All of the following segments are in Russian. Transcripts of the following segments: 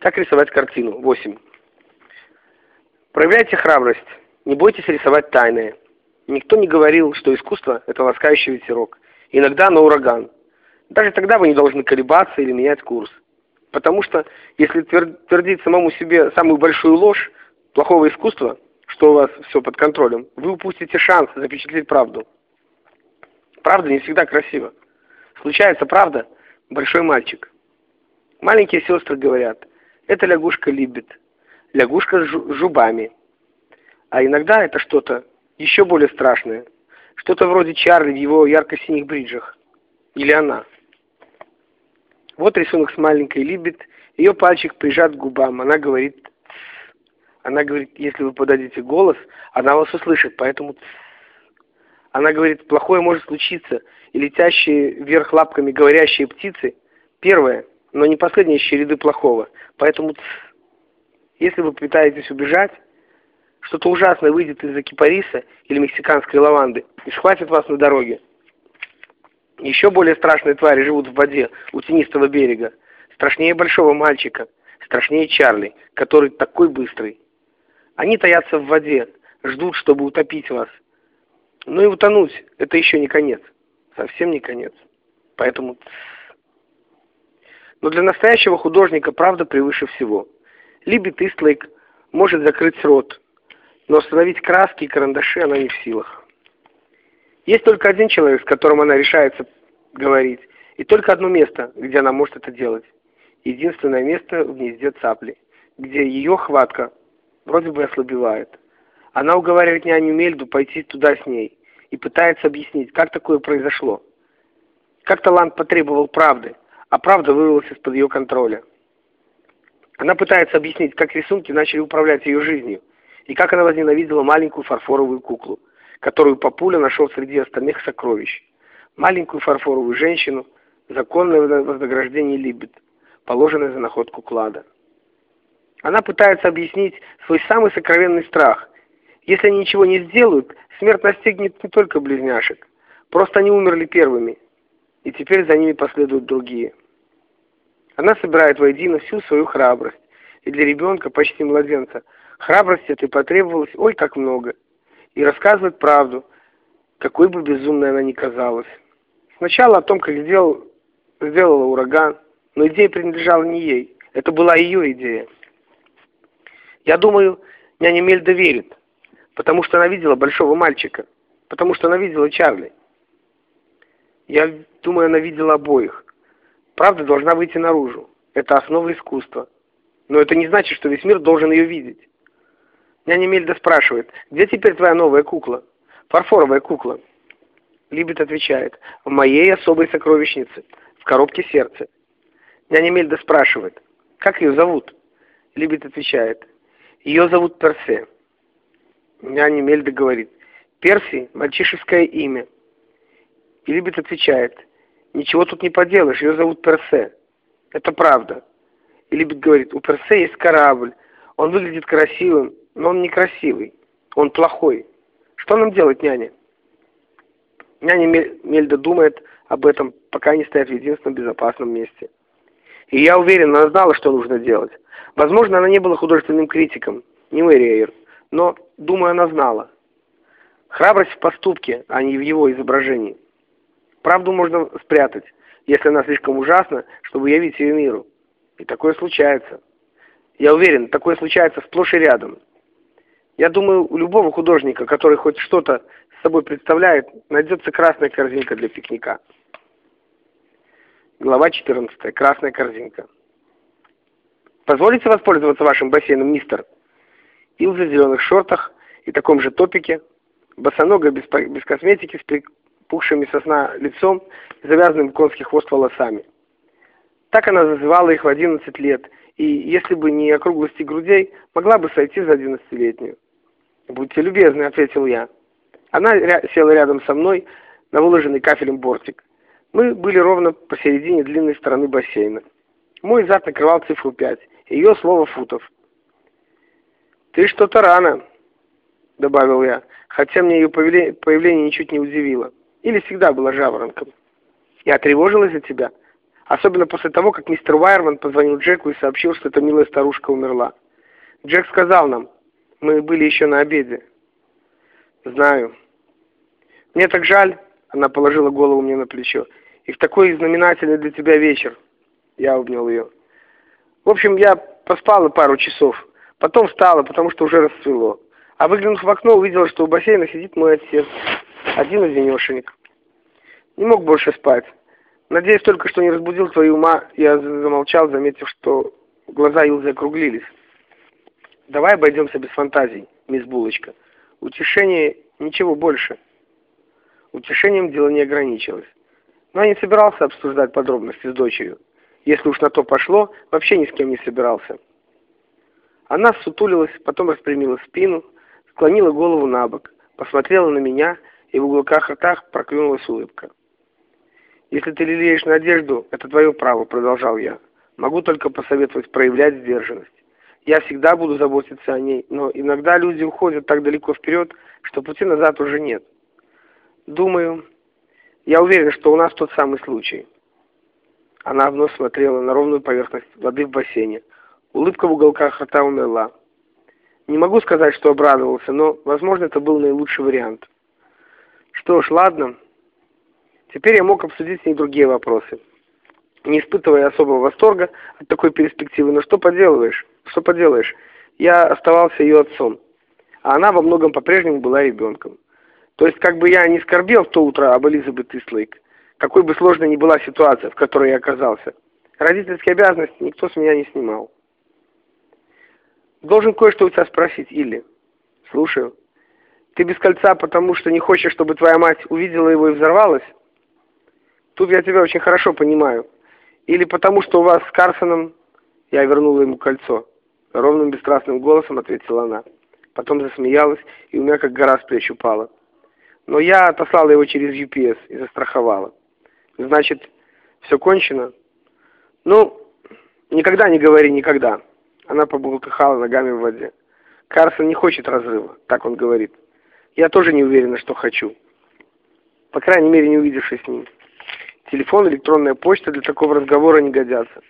Как рисовать картину? 8. Проявляйте храбрость. Не бойтесь рисовать тайное. Никто не говорил, что искусство – это ласкающий ветерок. Иногда на ураган. Даже тогда вы не должны колебаться или менять курс. Потому что, если твердить самому себе самую большую ложь плохого искусства, что у вас все под контролем, вы упустите шанс запечатлеть правду. Правда не всегда красиво. Случается правда – большой мальчик. Маленькие сестры говорят, это лягушка любит, лягушка с зубами. А иногда это что-то еще более страшное, что-то вроде Чарли в его ярко-синих бриджах. Или она. Вот рисунок с маленькой Либет, ее пальчик прижат к губам, она говорит. Она говорит, если вы подадите голос, она вас услышит, поэтому. Она говорит, плохое может случиться, и летящие вверх лапками говорящие птицы – первое, но не последние череды плохого, поэтому. Если вы пытаетесь убежать, что-то ужасное выйдет из-за кипариса или мексиканской лаванды и схватит вас на дороге. Еще более страшные твари живут в воде у тенистого берега. Страшнее большого мальчика, страшнее Чарли, который такой быстрый. Они таятся в воде, ждут, чтобы утопить вас. Но и утонуть – это еще не конец. Совсем не конец. Поэтому... Но для настоящего художника правда превыше всего – Либи Тистлейк может закрыть рот, но остановить краски и карандаши она не в силах. Есть только один человек, с которым она решается говорить, и только одно место, где она может это делать. Единственное место в гнезде цапли, где ее хватка вроде бы ослабевает. Она уговаривает няню Мельду пойти туда с ней и пытается объяснить, как такое произошло. Как талант потребовал правды, а правда вырвалась из-под ее контроля. Она пытается объяснить, как рисунки начали управлять ее жизнью, и как она возненавидела маленькую фарфоровую куклу, которую Папуля нашел среди остальных сокровищ. Маленькую фарфоровую женщину, законное вознаграждение Либет, положенное за находку клада. Она пытается объяснить свой самый сокровенный страх. Если они ничего не сделают, смерть настигнет не только близняшек. Просто они умерли первыми, и теперь за ними последуют другие. Она собирает воедино всю свою храбрость. И для ребенка, почти младенца, храбрости этой потребовалось ой как много. И рассказывает правду, какой бы безумной она ни казалась. Сначала о том, как сделал, сделала ураган, но идея принадлежала не ей. Это была ее идея. Я думаю, няня Мельда верит, потому что она видела большого мальчика, потому что она видела Чарли. Я думаю, она видела обоих. Правда должна выйти наружу. Это основа искусства. Но это не значит, что весь мир должен ее видеть. Няня Мельда спрашивает, где теперь твоя новая кукла? Фарфоровая кукла. Либет отвечает, в моей особой сокровищнице, в коробке сердца. Няня Мельда спрашивает, как ее зовут? Либет отвечает, ее зовут Персе. Няня Мельда говорит, Перси – мальчишеское имя. И Либет отвечает, Ничего тут не поделаешь, ее зовут Персе. Это правда. И Либет говорит, у Персе есть корабль. Он выглядит красивым, но он некрасивый. Он плохой. Что нам делать, няня? Няня Мельда думает об этом, пока они стоят в единственном безопасном месте. И я уверен, она знала, что нужно делать. Возможно, она не была художественным критиком, не Мэри но, думаю, она знала. Храбрость в поступке, а не в его изображении. Правду можно спрятать, если она слишком ужасна, чтобы явить ее миру. И такое случается. Я уверен, такое случается сплошь и рядом. Я думаю, у любого художника, который хоть что-то с собой представляет, найдется красная корзинка для пикника. Глава 14. Красная корзинка. Позволите воспользоваться вашим бассейном, мистер? Илза в зеленых шортах и таком же топике, босоногая без, без косметики, с пухшими сосна лицом и завязанным конский хвост волосами. Так она называла их в 11 лет, и, если бы не округлости грудей, могла бы сойти за одиннадцатилетнюю. «Будьте любезны», — ответил я. Она ря села рядом со мной на выложенный кафелем бортик. Мы были ровно посередине длинной стороны бассейна. Мой зад накрывал цифру 5, ее слово футов. «Ты что-то рано», — добавил я, хотя мне ее появление ничуть не удивило. Или всегда была жаворонком? Я тревожилась за тебя. Особенно после того, как мистер Уайерман позвонил Джеку и сообщил, что эта милая старушка умерла. Джек сказал нам, мы были еще на обеде. Знаю. Мне так жаль, она положила голову мне на плечо. И в такой знаменательный для тебя вечер. Я обнял ее. В общем, я поспала пару часов. Потом встала, потому что уже расцвело. А выглянув в окно, увидела, что у бассейна сидит мой отец. Один одинешенек. Не мог больше спать. Надеюсь только, что не разбудил твою ума. Я замолчал, заметив, что глаза Илзы округлились. Давай обойдемся без фантазий, мисс Булочка. Утешение ничего больше. Утешением дело не ограничилось. Но я не собирался обсуждать подробности с дочерью. Если уж на то пошло, вообще ни с кем не собирался. Она сутулилась, потом распрямила спину, склонила голову на бок, посмотрела на меня, и в уголках ртах проклюнулась улыбка. «Если ты лелеешь надежду, это твое право», — продолжал я. «Могу только посоветовать проявлять сдержанность. Я всегда буду заботиться о ней, но иногда люди уходят так далеко вперед, что пути назад уже нет. Думаю, я уверен, что у нас тот самый случай». Она вновь смотрела на ровную поверхность воды в бассейне. Улыбка в уголках рта умерла. Не могу сказать, что обрадовался, но, возможно, это был наилучший вариант. Что ж, ладно. Теперь я мог обсудить с ней другие вопросы. Не испытывая особого восторга от такой перспективы, но что поделаешь? Что поделаешь? Я оставался ее отцом, а она во многом по-прежнему была ребенком. То есть, как бы я не скорбел в то утро об Элизабет Ислейк, какой бы сложной ни была ситуация, в которой я оказался, родительские обязанности никто с меня не снимал. Должен кое-что у тебя спросить, Илли. Слушаю. Ты без кольца, потому что не хочешь, чтобы твоя мать увидела его и взорвалась? Тут я тебя очень хорошо понимаю. Или потому что у вас с Карсоном... Я вернула ему кольцо. Ровным бесстрастным голосом ответила она. Потом засмеялась, и у меня как гора с плеч упала. Но я отослала его через UPS и застраховала. Значит, все кончено? Ну, никогда не говори никогда. Она побултыхала ногами в воде. Карсон не хочет разрыва, так он говорит. Я тоже не уверена, что хочу. По крайней мере, не увидевшись с ним. Телефон, электронная почта для такого разговора не годятся.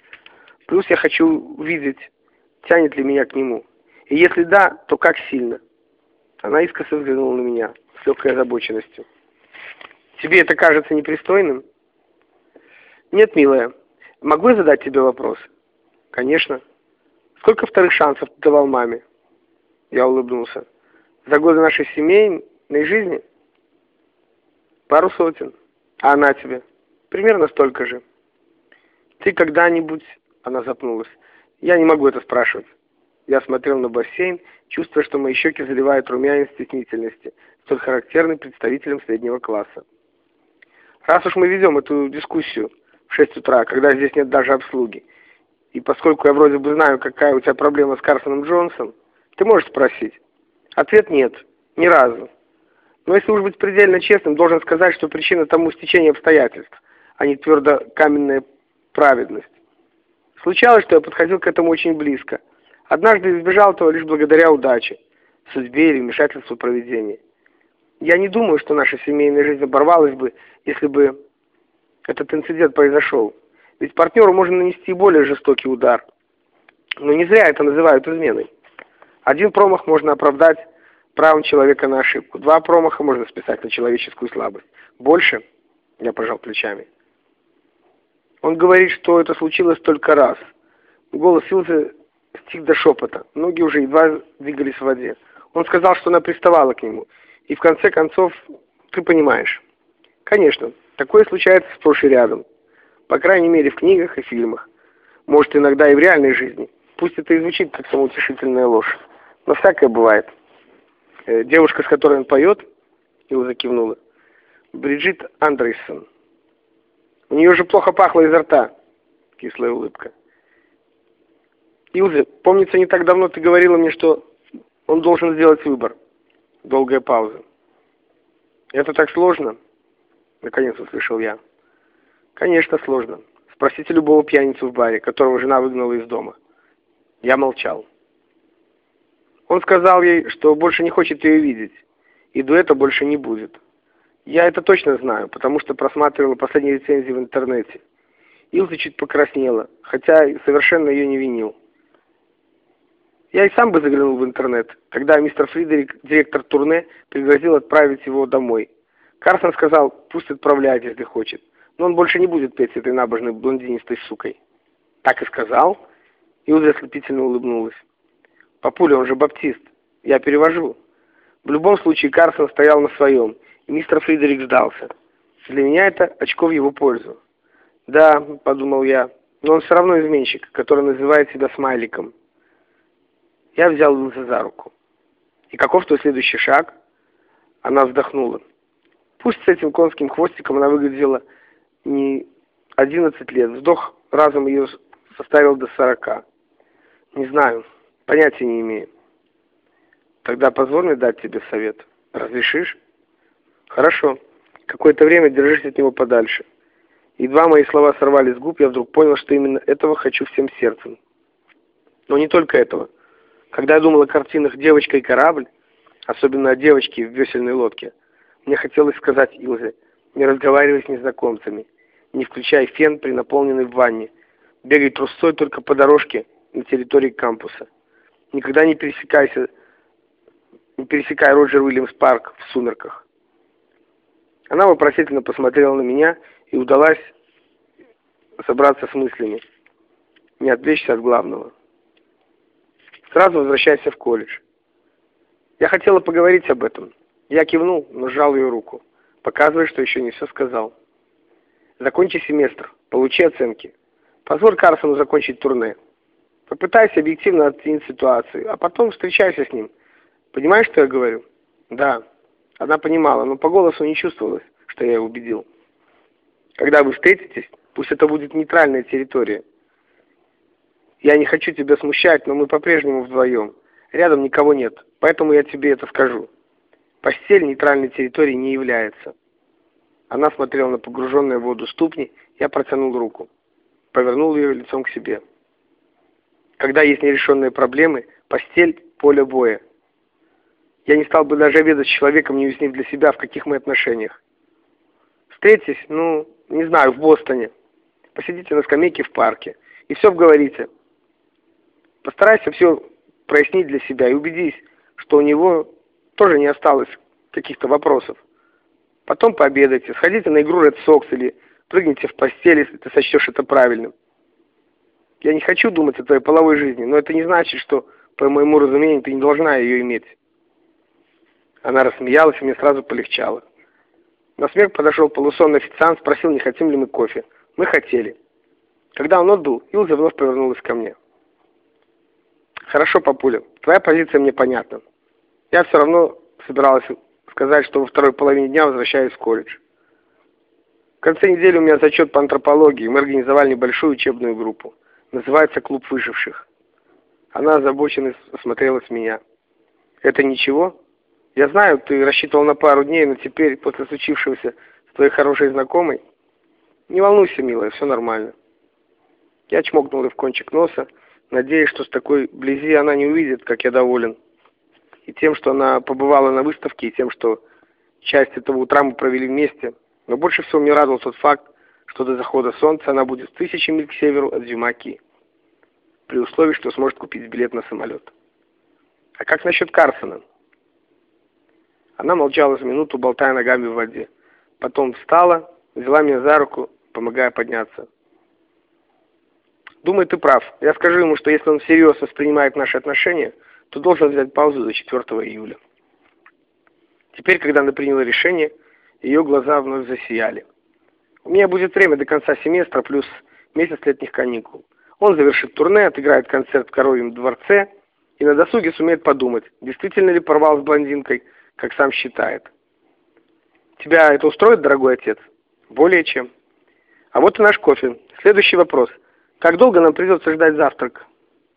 Плюс я хочу увидеть, тянет ли меня к нему. И если да, то как сильно. Она искоса взглянула на меня с легкой озабоченностью. Тебе это кажется непристойным? Нет, милая. Могу я задать тебе вопрос? Конечно. Сколько вторых шансов ты давал маме? Я улыбнулся. За годы нашей семейной жизни? Пару сотен. А она тебе? Примерно столько же. Ты когда-нибудь... Она запнулась. Я не могу это спрашивать. Я смотрел на бассейн, чувствуя, что мои щеки заливают румянец стеснительности, столь характерный представителям среднего класса. Раз уж мы ведем эту дискуссию в 6 утра, когда здесь нет даже обслуги, и поскольку я вроде бы знаю, какая у тебя проблема с Карсоном Джонсом, ты можешь спросить. Ответ нет. Ни разу. Но если уж быть предельно честным, должен сказать, что причина тому стечение обстоятельств, а не твердо каменная праведность. Случалось, что я подходил к этому очень близко. Однажды избежал этого лишь благодаря удаче, судьбе или вмешательству проведения. Я не думаю, что наша семейная жизнь оборвалась бы, если бы этот инцидент произошел. Ведь партнеру можно нанести более жестокий удар. Но не зря это называют изменой. Один промах можно оправдать правом человека на ошибку. Два промаха можно списать на человеческую слабость. Больше, я пожал плечами. Он говорит, что это случилось только раз. Голос Илзы стих до шепота. Ноги уже едва двигались в воде. Он сказал, что она приставала к нему. И в конце концов, ты понимаешь. Конечно, такое случается сплошь и рядом. По крайней мере, в книгах и фильмах. Может, иногда и в реальной жизни. Пусть это и звучит как самоутешительная ложь. Но всякое бывает. Э, девушка, с которой он поет, Илза кивнула, Бриджит Андрейсон. У нее же плохо пахло изо рта. Кислая улыбка. Илза, помнится, не так давно ты говорила мне, что он должен сделать выбор. Долгая пауза. Это так сложно? Наконец услышал я. Конечно, сложно. Спросите любого пьяницу в баре, которого жена выгнала из дома. Я молчал. Он сказал ей, что больше не хочет ее видеть, и дуэта больше не будет. Я это точно знаю, потому что просматривала последние рецензии в интернете. Илза чуть покраснела, хотя совершенно ее не винил. Я и сам бы заглянул в интернет, когда мистер Фридерик, директор турне, пригрозил отправить его домой. Карсон сказал, пусть отправляет, если хочет, но он больше не будет петь этой набожной блондинистой сукой. Так и сказал. Илза ослепительно улыбнулась. Папуля, он же баптист. Я перевожу. В любом случае Карсон стоял на своем, и мистер Фридерик сдался. Для меня это очко в его пользу. Да, подумал я, но он все равно изменщик, который называет себя смайликом. Я взял Илза за руку. И каков твой следующий шаг? Она вздохнула. Пусть с этим конским хвостиком она выглядела не одиннадцать лет. Вздох разом ее составил до сорока. Не знаю, понятия не имею. Тогда позволь мне дать тебе совет. Разрешишь? Хорошо. Какое-то время держись от него подальше. Едва мои слова сорвались с губ, я вдруг понял, что именно этого хочу всем сердцем. Но не только этого. Когда я думал о картинах «Девочка и корабль», особенно о девочке в весельной лодке, мне хотелось сказать Илзе, не разговаривай с незнакомцами, не включай фен при наполненной ванне, бегай трусцой только по дорожке на территории кампуса. Никогда не пересекайся не пересекая Роджер Уильямс Парк в сумерках. Она вопросительно посмотрела на меня и удалась собраться с мыслями, не отвлечься от главного. Сразу возвращайся в колледж. Я хотела поговорить об этом. Я кивнул, но сжал ее руку, показывая, что еще не все сказал. Закончи семестр, получи оценки. Позволь Карсону закончить турне. Попытайся объективно оценить ситуацию, а потом встречайся с ним Понимаешь, что я говорю? Да. Она понимала, но по голосу не чувствовалось, что я ее убедил. Когда вы встретитесь, пусть это будет нейтральная территория. Я не хочу тебя смущать, но мы по-прежнему вдвоем. Рядом никого нет, поэтому я тебе это скажу. Постель нейтральной территории не является. Она смотрела на погруженные в воду ступни, я протянул руку. Повернул ее лицом к себе. Когда есть нерешенные проблемы, постель – поле боя. Я не стал бы даже обедать с человеком, не уяснив для себя, в каких мы отношениях. Встретитесь, ну, не знаю, в Бостоне. Посидите на скамейке в парке. И все обговорите. Постарайся все прояснить для себя и убедись, что у него тоже не осталось каких-то вопросов. Потом пообедайте, сходите на игру Red Sox или прыгните в постель, если ты сочтешь это правильным. Я не хочу думать о твоей половой жизни, но это не значит, что, по моему разумению, ты не должна ее иметь. Она рассмеялась, и мне сразу полегчало. На смех подошел полусонный официант, спросил, не хотим ли мы кофе. Мы хотели. Когда он отбыл, Илза вновь повернулась ко мне. «Хорошо, папуля, твоя позиция мне понятна. Я все равно собиралась сказать, что во второй половине дня возвращаюсь в колледж. В конце недели у меня зачет по антропологии, мы организовали небольшую учебную группу. Называется «Клуб выживших». Она озабоченно смотрела с меня. «Это ничего?» Я знаю, ты рассчитывал на пару дней, но теперь, после случившегося с твоей хорошей знакомой... Не волнуйся, милая, все нормально. Я чмокнул ее в кончик носа, надеясь, что с такой близи она не увидит, как я доволен. И тем, что она побывала на выставке, и тем, что часть этого утра мы провели вместе. Но больше всего мне радовал тот факт, что до захода солнца она будет в тысячи миль к северу от Зюмаки, при условии, что сможет купить билет на самолет. А как насчет Карсона? Она молчала с минуту, болтая ногами в воде. Потом встала, взяла меня за руку, помогая подняться. «Думаю, ты прав. Я скажу ему, что если он всерьез воспринимает наши отношения, то должен взять паузу до 4 июля». Теперь, когда она приняла решение, ее глаза вновь засияли. «У меня будет время до конца семестра плюс месяц летних каникул. Он завершит турне, отыграет концерт в Коровьем дворце и на досуге сумеет подумать, действительно ли порвал с блондинкой, как сам считает. Тебя это устроит, дорогой отец? Более чем. А вот и наш кофе. Следующий вопрос. Как долго нам придется ждать завтрак?